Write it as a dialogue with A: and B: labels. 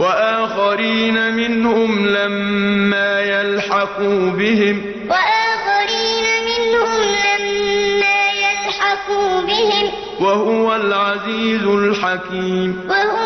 A: وَآخَرِينَ مِنْهُمْ لَمَّا يَلْحَقُوا بِهِمْ ۚ. وَآخَرِينَ مِنْهُمْ لَمَّا يَلْحَقُوا بِهِمْ ۚ. وَهُوَ الْعَزِيزُ الْحَكِيمُ. وهو